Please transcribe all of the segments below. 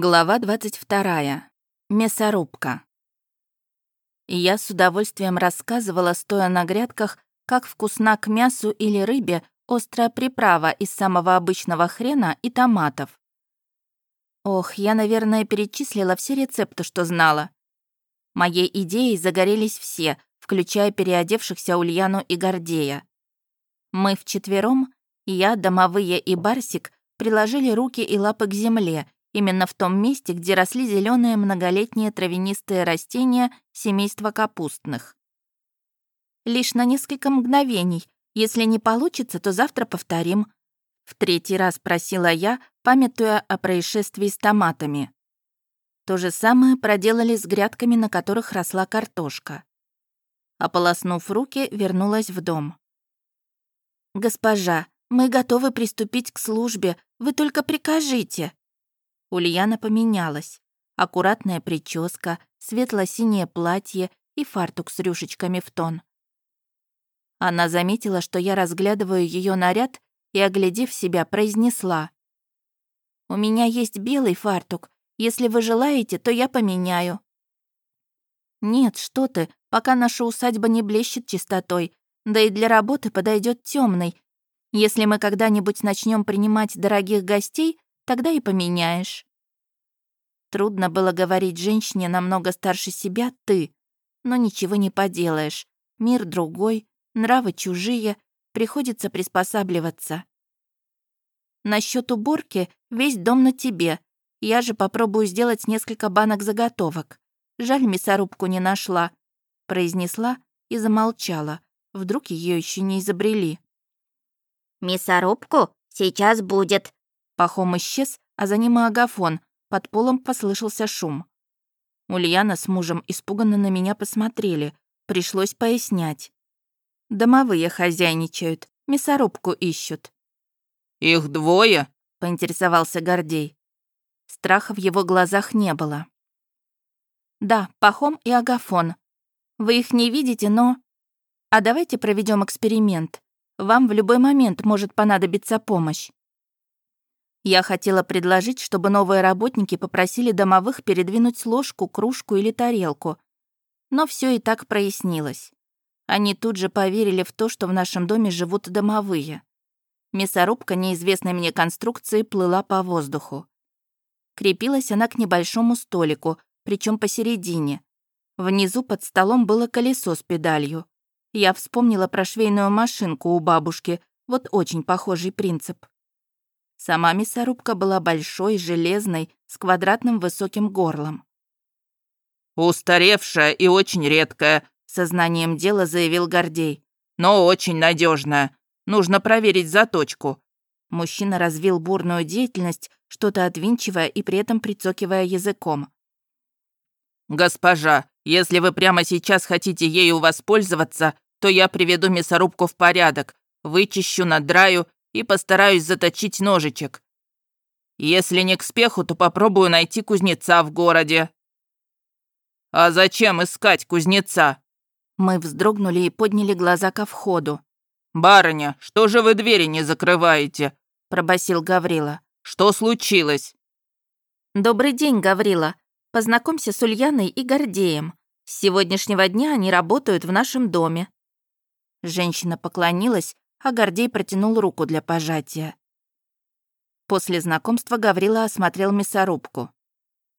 Глава 22. Мясорубка. Я с удовольствием рассказывала, стоя на грядках, как вкусна к мясу или рыбе острая приправа из самого обычного хрена и томатов. Ох, я, наверное, перечислила все рецепты, что знала. Моей идеей загорелись все, включая переодевшихся Ульяну и Гордея. Мы вчетвером, я, домовые и Барсик, приложили руки и лапы к земле — именно в том месте, где росли зеленые многолетние травянистые растения семейства капустных. Лишь на несколько мгновений. Если не получится, то завтра повторим. В третий раз просила я, памятуя о происшествии с томатами. То же самое проделали с грядками, на которых росла картошка. Ополоснув руки, вернулась в дом. «Госпожа, мы готовы приступить к службе, вы только прикажите», Ульяна поменялась. Аккуратная прическа, светло-синее платье и фартук с рюшечками в тон. Она заметила, что я разглядываю ее наряд и, оглядев себя, произнесла. «У меня есть белый фартук. Если вы желаете, то я поменяю». «Нет, что ты, пока наша усадьба не блещет чистотой, да и для работы подойдет темный. Если мы когда-нибудь начнем принимать дорогих гостей, Тогда и поменяешь. Трудно было говорить женщине намного старше себя «ты», но ничего не поделаешь. Мир другой, нравы чужие, приходится приспосабливаться. Насчет уборки весь дом на тебе. Я же попробую сделать несколько банок заготовок. Жаль, мясорубку не нашла, произнесла и замолчала. Вдруг ее еще не изобрели. «Мясорубку? Сейчас будет», Пахом исчез, а за ним и агафон. Под полом послышался шум. Ульяна с мужем испуганно на меня посмотрели. Пришлось пояснять. Домовые хозяйничают, мясорубку ищут. «Их двое?» — поинтересовался Гордей. Страха в его глазах не было. «Да, Пахом и Агафон. Вы их не видите, но...» «А давайте проведем эксперимент. Вам в любой момент может понадобиться помощь. Я хотела предложить, чтобы новые работники попросили домовых передвинуть ложку, кружку или тарелку. Но все и так прояснилось. Они тут же поверили в то, что в нашем доме живут домовые. Мясорубка неизвестной мне конструкции плыла по воздуху. Крепилась она к небольшому столику, причем посередине. Внизу под столом было колесо с педалью. Я вспомнила про швейную машинку у бабушки, вот очень похожий принцип. Сама мясорубка была большой, железной, с квадратным высоким горлом. «Устаревшая и очень редкая», — сознанием дела заявил Гордей. «Но очень надежная. Нужно проверить заточку». Мужчина развил бурную деятельность, что-то отвинчивая и при этом прицокивая языком. «Госпожа, если вы прямо сейчас хотите ею воспользоваться, то я приведу мясорубку в порядок, вычищу, надраю и постараюсь заточить ножичек. Если не к спеху, то попробую найти кузнеца в городе». «А зачем искать кузнеца?» Мы вздрогнули и подняли глаза ко входу. «Барыня, что же вы двери не закрываете?» — пробасил Гаврила. «Что случилось?» «Добрый день, Гаврила. Познакомься с Ульяной и Гордеем. С сегодняшнего дня они работают в нашем доме». Женщина поклонилась, а Гордей протянул руку для пожатия. После знакомства Гаврила осмотрел мясорубку.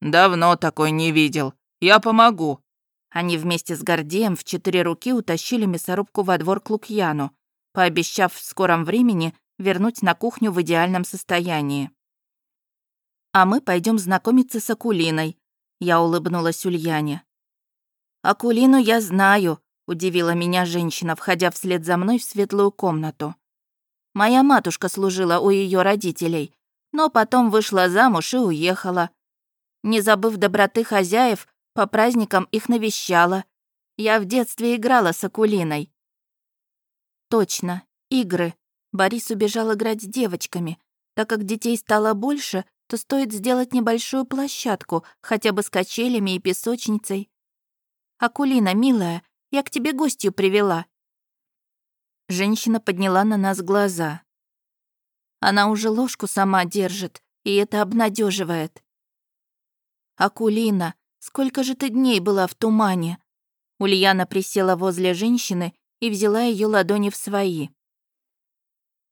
«Давно такой не видел. Я помогу». Они вместе с Гордеем в четыре руки утащили мясорубку во двор к Лукьяну, пообещав в скором времени вернуть на кухню в идеальном состоянии. «А мы пойдем знакомиться с Акулиной», — я улыбнулась Ульяне. «Акулину я знаю», удивила меня женщина, входя вслед за мной в светлую комнату. Моя матушка служила у ее родителей, но потом вышла замуж и уехала. Не забыв доброты хозяев, по праздникам их навещала. Я в детстве играла с Акулиной. Точно, игры. Борис убежал играть с девочками. Так как детей стало больше, то стоит сделать небольшую площадку, хотя бы с качелями и песочницей. «Акулина, милая, я к тебе гостью привела». Женщина подняла на нас глаза. Она уже ложку сама держит, и это обнадеживает. «Акулина, сколько же ты дней была в тумане?» Ульяна присела возле женщины и взяла ее ладони в свои.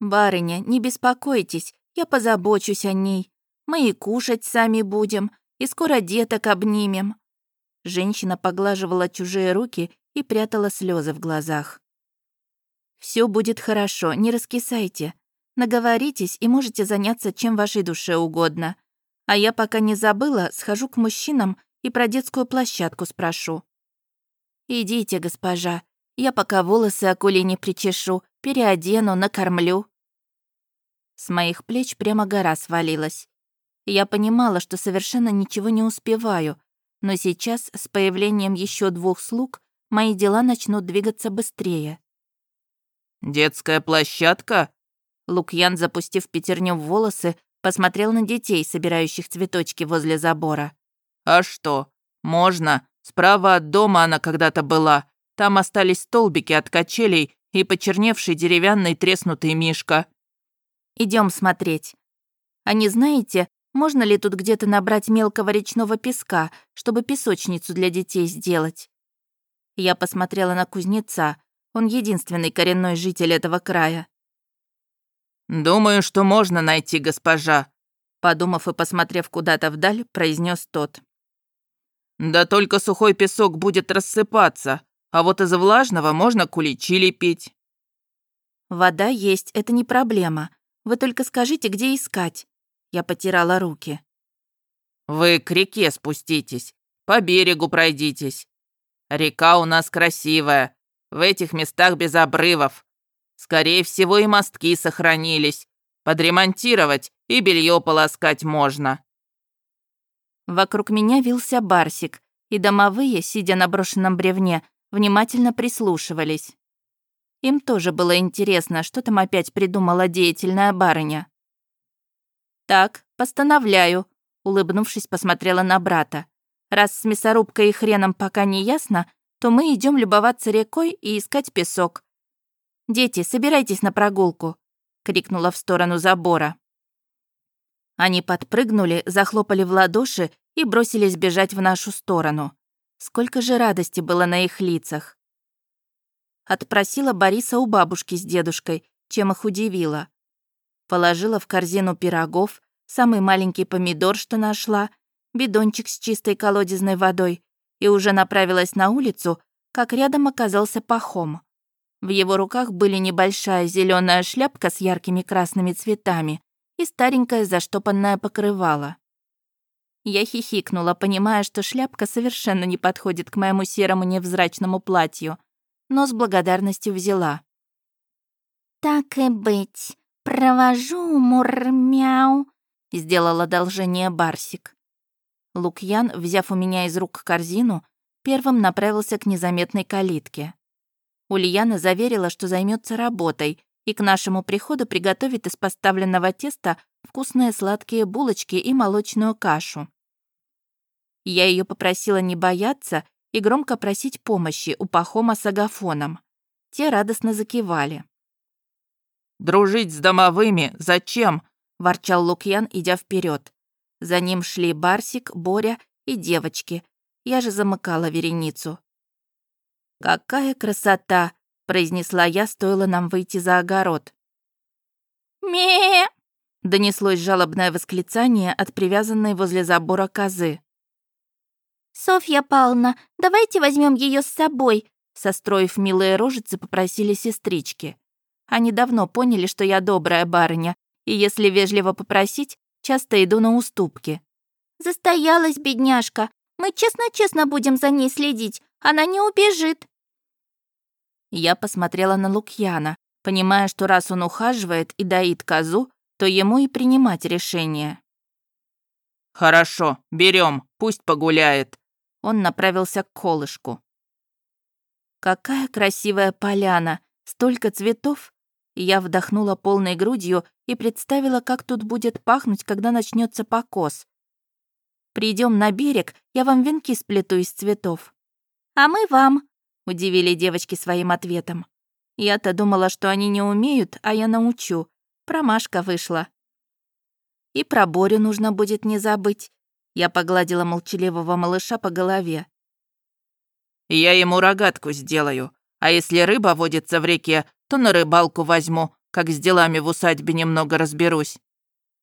«Барыня, не беспокойтесь, я позабочусь о ней. Мы и кушать сами будем, и скоро деток обнимем». Женщина поглаживала чужие руки и прятала слезы в глазах. Все будет хорошо, не раскисайте. Наговоритесь и можете заняться чем вашей душе угодно. А я пока не забыла, схожу к мужчинам и про детскую площадку спрошу. Идите, госпожа, я пока волосы Акулине причешу, переодену, накормлю. С моих плеч прямо гора свалилась. Я понимала, что совершенно ничего не успеваю, но сейчас, с появлением еще двух слуг, мои дела начнут двигаться быстрее. «Детская площадка?» Лукьян, запустив пятерню в волосы, посмотрел на детей, собирающих цветочки возле забора. «А что? Можно. Справа от дома она когда-то была. Там остались столбики от качелей и почерневший деревянный треснутый мишка». Идем смотреть. А не знаете, можно ли тут где-то набрать мелкого речного песка, чтобы песочницу для детей сделать?» Я посмотрела на кузнеца. Он единственный коренной житель этого края. «Думаю, что можно найти, госпожа», подумав и посмотрев куда-то вдаль, произнес тот. «Да только сухой песок будет рассыпаться, а вот из влажного можно куличи лепить». «Вода есть, это не проблема. Вы только скажите, где искать». Я потирала руки. «Вы к реке спуститесь, по берегу пройдитесь. Река у нас красивая, в этих местах без обрывов. Скорее всего, и мостки сохранились. Подремонтировать и белье полоскать можно». Вокруг меня вился барсик, и домовые, сидя на брошенном бревне, внимательно прислушивались. Им тоже было интересно, что там опять придумала деятельная барыня. «Так, постановляю», — улыбнувшись, посмотрела на брата. «Раз с мясорубкой и хреном пока не ясно, то мы идем любоваться рекой и искать песок. Дети, собирайтесь на прогулку», — крикнула в сторону забора. Они подпрыгнули, захлопали в ладоши и бросились бежать в нашу сторону. Сколько же радости было на их лицах. Отпросила Бориса у бабушки с дедушкой, чем их удивила. Положила в корзину пирогов, самый маленький помидор, что нашла, бидончик с чистой колодезной водой и уже направилась на улицу, как рядом оказался Пахом. В его руках были небольшая зеленая шляпка с яркими красными цветами и старенькое заштопанное покрывало. Я хихикнула, понимая, что шляпка совершенно не подходит к моему серому невзрачному платью, но с благодарностью взяла. «Так и быть, «Провожу, мур-мяу», — сделал одолжение Барсик. Лукьян, взяв у меня из рук корзину, первым направился к незаметной калитке. Ульяна заверила, что займется работой и к нашему приходу приготовит из поставленного теста вкусные сладкие булочки и молочную кашу. Я ее попросила не бояться и громко просить помощи у Пахома с агафоном. Те радостно закивали. Дружить с домовыми зачем?» – ворчал Лукьян, идя вперед. За ним шли Барсик, Боря и девочки. Я же замыкала вереницу. «Какая красота!» – произнесла я, стоило нам выйти за огород. ме донеслось жалобное восклицание от привязанной возле забора козы. «Софья Павловна, давайте возьмем ее с собой», состроив милые рожицы, попросили сестрички. Они давно поняли, что я добрая барыня, и если вежливо попросить, часто иду на уступки. «Застоялась, бедняжка. Мы честно-честно будем за ней следить. Она не убежит». Я посмотрела на Лукьяна, понимая, что раз он ухаживает и доит козу, то ему и принимать решение. «Хорошо, берем, пусть погуляет». Он направился к колышку. Какая красивая поляна, столько цветов я вдохнула полной грудью и представила, как тут будет пахнуть, когда начнется покос. Придем на берег, я вам венки сплету из цветов. А мы вам, удивили девочки своим ответом. Я-то думала, что они не умеют, а я научу. Промашка вышла. И про Борю нужно будет не забыть. Я погладила молчаливого малыша по голове. «Я ему рогатку сделаю, а если рыба водится в реке, то на рыбалку возьму, как с делами в усадьбе немного разберусь».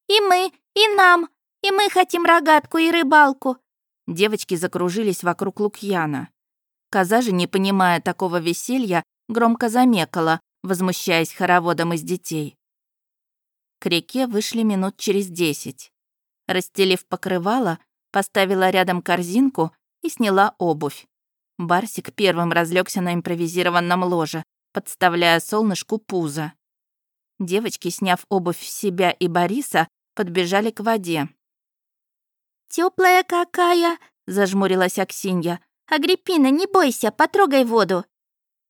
«И мы, и нам, и мы хотим рогатку и рыбалку». Девочки закружились вокруг Лукьяна. Коза же, не понимая такого веселья, громко замекала, возмущаясь хороводом из детей. К реке вышли минут через десять. Расстелив покрывало, поставила рядом корзинку и сняла обувь. Барсик первым разлегся на импровизированном ложе, подставляя солнышку пузо. Девочки, сняв обувь себя и Бориса, подбежали к воде. Теплая какая!» — зажмурилась Аксинья. «Агриппина, не бойся, потрогай воду!»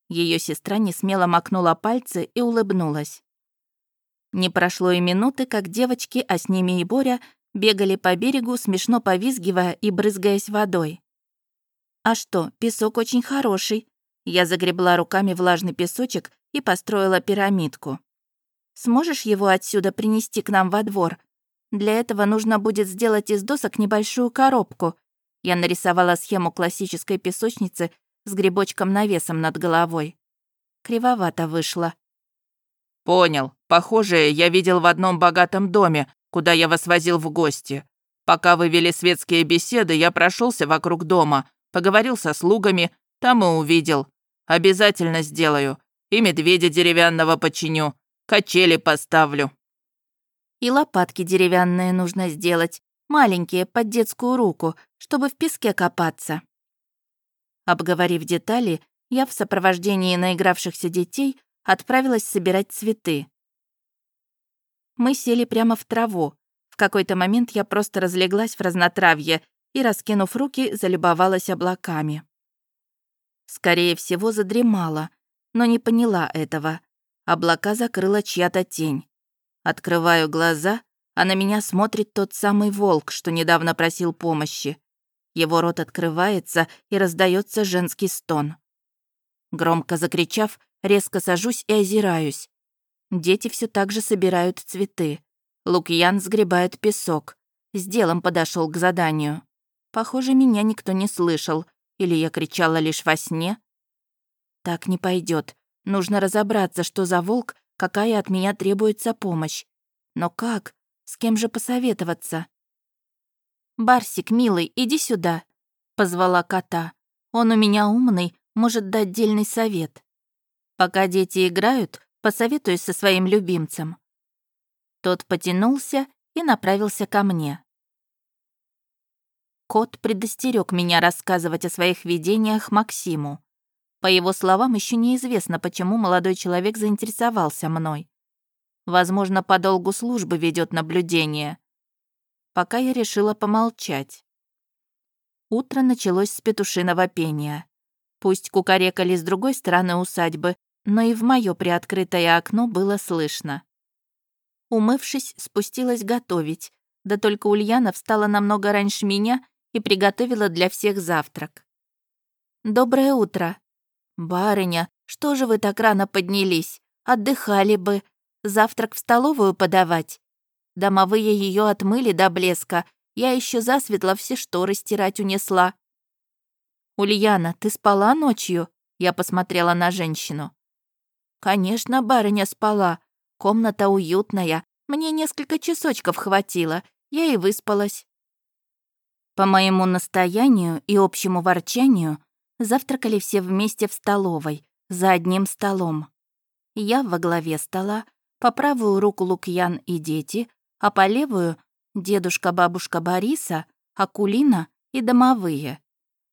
Ее сестра не смело макнула пальцы и улыбнулась. Не прошло и минуты, как девочки, а с ними и Боря, бегали по берегу, смешно повизгивая и брызгаясь водой. «А что, песок очень хороший». Я загребла руками влажный песочек и построила пирамидку. «Сможешь его отсюда принести к нам во двор? Для этого нужно будет сделать из досок небольшую коробку». Я нарисовала схему классической песочницы с грибочком-навесом над головой. Кривовато вышло. «Понял. Похожее я видел в одном богатом доме, куда я вас возил в гости. Пока вы вели светские беседы, я прошелся вокруг дома, поговорил со слугами, там и увидел. Обязательно сделаю. И медведя деревянного починю, качели поставлю». «И лопатки деревянные нужно сделать, маленькие, под детскую руку, чтобы в песке копаться». Обговорив детали, я в сопровождении наигравшихся детей отправилась собирать цветы. Мы сели прямо в траву. В какой-то момент я просто разлеглась в разнотравье и, раскинув руки, залюбовалась облаками. Скорее всего, задремала, но не поняла этого. Облака закрыла чья-то тень. Открываю глаза, а на меня смотрит тот самый волк, что недавно просил помощи. Его рот открывается, и раздается женский стон. Громко закричав, резко сажусь и озираюсь. Дети все так же собирают цветы. Лукьян сгребает песок. С делом подошел к заданию. Похоже, меня никто не слышал. Или я кричала лишь во сне? Так не пойдет. Нужно разобраться, что за волк, какая от меня требуется помощь. Но как? С кем же посоветоваться? «Барсик, милый, иди сюда», — позвала кота. «Он у меня умный, может дать дельный совет. Пока дети играют, посоветуюсь со своим любимцем». Тот потянулся и направился ко мне. Кот предостерег меня рассказывать о своих видениях Максиму. По его словам, еще неизвестно, почему молодой человек заинтересовался мной. Возможно, по долгу службы ведет наблюдение пока я решила помолчать. Утро началось с петушиного пения. Пусть кукарекали с другой стороны усадьбы, но и в моё приоткрытое окно было слышно. Умывшись, спустилась готовить, да только Ульяна встала намного раньше меня и приготовила для всех завтрак. «Доброе утро!» «Барыня, что же вы так рано поднялись? Отдыхали бы. Завтрак в столовую подавать?» Домовые ее отмыли до блеска. Я еще засветло все шторы стирать унесла. «Ульяна, ты спала ночью?» Я посмотрела на женщину. «Конечно, барыня спала. Комната уютная. Мне несколько часочков хватило. Я и выспалась». По моему настоянию и общему ворчанию завтракали все вместе в столовой, за одним столом. Я во главе стола, по правую руку Лукьян и дети, а по левую — дедушка-бабушка Бориса, Акулина и домовые.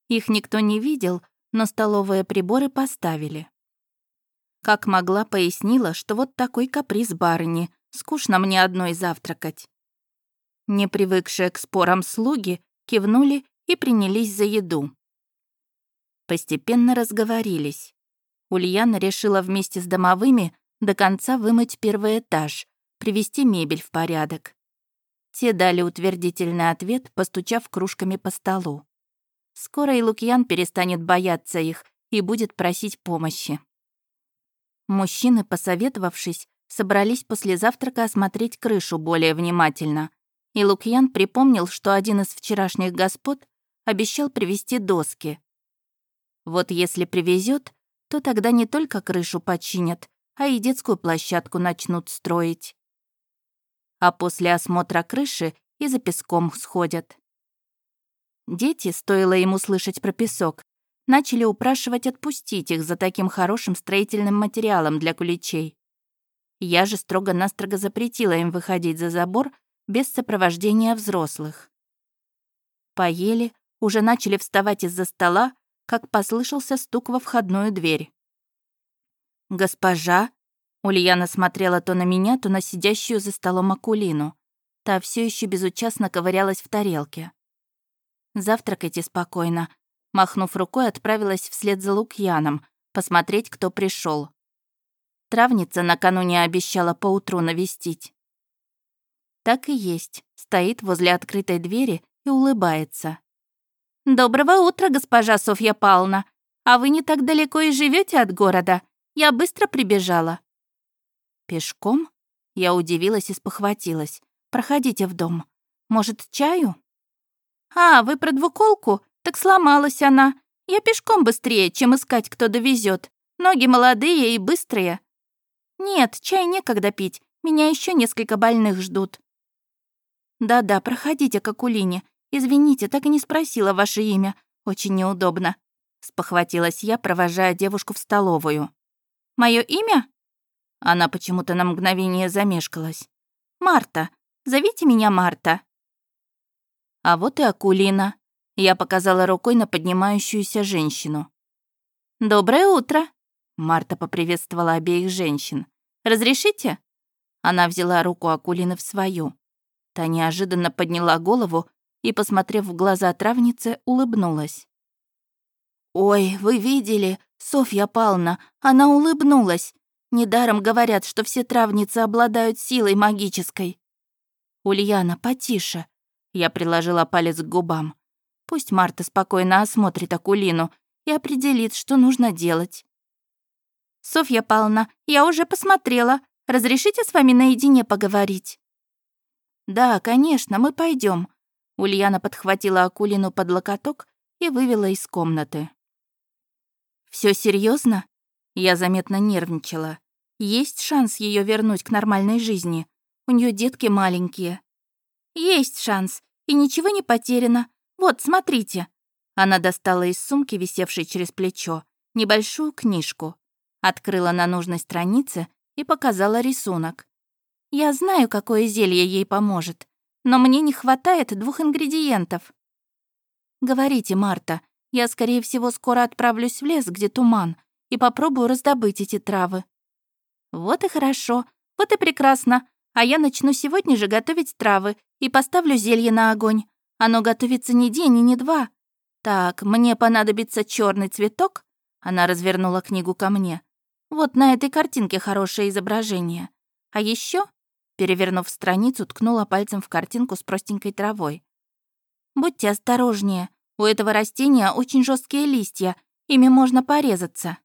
Их никто не видел, но столовые приборы поставили. Как могла, пояснила, что вот такой каприз барыни, скучно мне одной завтракать. Не привыкшие к спорам слуги кивнули и принялись за еду. Постепенно разговорились. Ульяна решила вместе с домовыми до конца вымыть первый этаж, привести мебель в порядок. Те дали утвердительный ответ, постучав кружками по столу. Скоро и Лукьян перестанет бояться их и будет просить помощи. Мужчины, посоветовавшись, собрались после завтрака осмотреть крышу более внимательно. И Лукьян припомнил, что один из вчерашних господ обещал привезти доски. Вот если привезет, то тогда не только крышу починят, а и детскую площадку начнут строить. А после осмотра крыши и за песком сходят. Дети, стоило ему слышать про песок, начали упрашивать отпустить их за таким хорошим строительным материалом для куличей. Я же строго-настрого запретила им выходить за забор без сопровождения взрослых. Поели, уже начали вставать из-за стола, как послышался стук во входную дверь. «Госпожа?» Ульяна смотрела то на меня, то на сидящую за столом Акулину. Та все еще безучастно ковырялась в тарелке. «Завтракайте спокойно», махнув рукой, отправилась вслед за Лукьяном, посмотреть, кто пришел. Травница накануне обещала поутру навестить. Так и есть, стоит возле открытой двери и улыбается. «Доброго утра, госпожа Софья Павловна. А вы не так далеко и живете от города? Я быстро прибежала». «Пешком?» Я удивилась и спохватилась. «Проходите в дом. Может, чаю?» «А, вы про двуколку? Так сломалась она. Я пешком быстрее, чем искать, кто довезет. Ноги молодые и быстрые». «Нет, чай некогда пить. Меня еще несколько больных ждут». «Да-да, проходите к Акулине. Извините, так и не спросила ваше имя. Очень неудобно». Спохватилась я, провожая девушку в столовую. Мое имя?» Она почему-то на мгновение замешкалась. «Марта. Зовите меня Марта». А вот и Акулина. Я показала рукой на поднимающуюся женщину. «Доброе утро!» Марта поприветствовала обеих женщин. «Разрешите?» Она взяла руку Акулины в свою. Та неожиданно подняла голову и, посмотрев в глаза травницы, улыбнулась. «Ой, вы видели? Софья Павловна, она улыбнулась. Недаром говорят, что все травницы обладают силой магической». «Ульяна, потише». Я приложила палец к губам. Пусть Марта спокойно осмотрит Акулину и определит, что нужно делать. «Софья Павловна, я уже посмотрела. Разрешите с вами наедине поговорить?» «Да, конечно, мы пойдем. Ульяна подхватила Акулину под локоток и вывела из комнаты. Все серьезно? Я заметно нервничала. Есть шанс ее вернуть к нормальной жизни. У нее детки маленькие. Есть шанс, и ничего не потеряно. Вот, смотрите. Она достала из сумки, висевшей через плечо, небольшую книжку. Открыла на нужной странице и показала рисунок. Я знаю, какое зелье ей поможет, но мне не хватает двух ингредиентов. Говорите, Марта, я, скорее всего, скоро отправлюсь в лес, где туман, и попробую раздобыть эти травы. Вот и хорошо, вот и прекрасно. А я начну сегодня же готовить травы и поставлю зелье на огонь. Оно готовится не день и не два. Так, мне понадобится черный цветок. Она развернула книгу ко мне. Вот на этой картинке хорошее изображение. А еще, перевернув страницу, ткнула пальцем в картинку с простенькой травой. Будьте осторожнее. У этого растения очень жесткие листья, ими можно порезаться.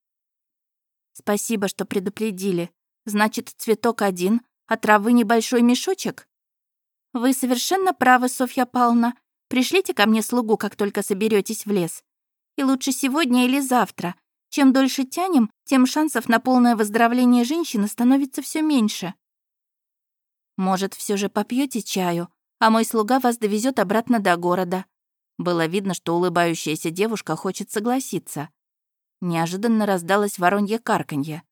Спасибо, что предупредили. Значит, цветок один, а травы небольшой мешочек? Вы совершенно правы, Софья Павловна. Пришлите ко мне слугу, как только соберетесь в лес. И лучше сегодня или завтра. Чем дольше тянем, тем шансов на полное выздоровление женщины становится все меньше. Может, все же попьете чаю, а мой слуга вас довезет обратно до города. Было видно, что улыбающаяся девушка хочет согласиться. Неожиданно раздалось воронье карканье.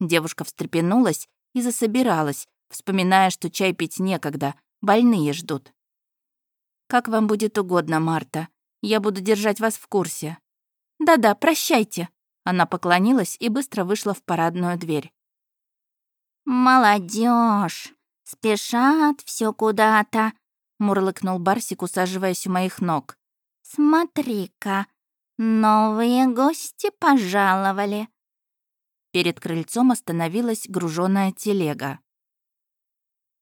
Девушка встрепенулась и засобиралась, вспоминая, что чай пить некогда, больные ждут. «Как вам будет угодно, Марта. Я буду держать вас в курсе». «Да-да, прощайте». Она поклонилась и быстро вышла в парадную дверь. Молодежь, спешат все куда-то», мурлыкнул Барсик, усаживаясь у моих ног. «Смотри-ка, новые гости пожаловали». Перед крыльцом остановилась груженная телега.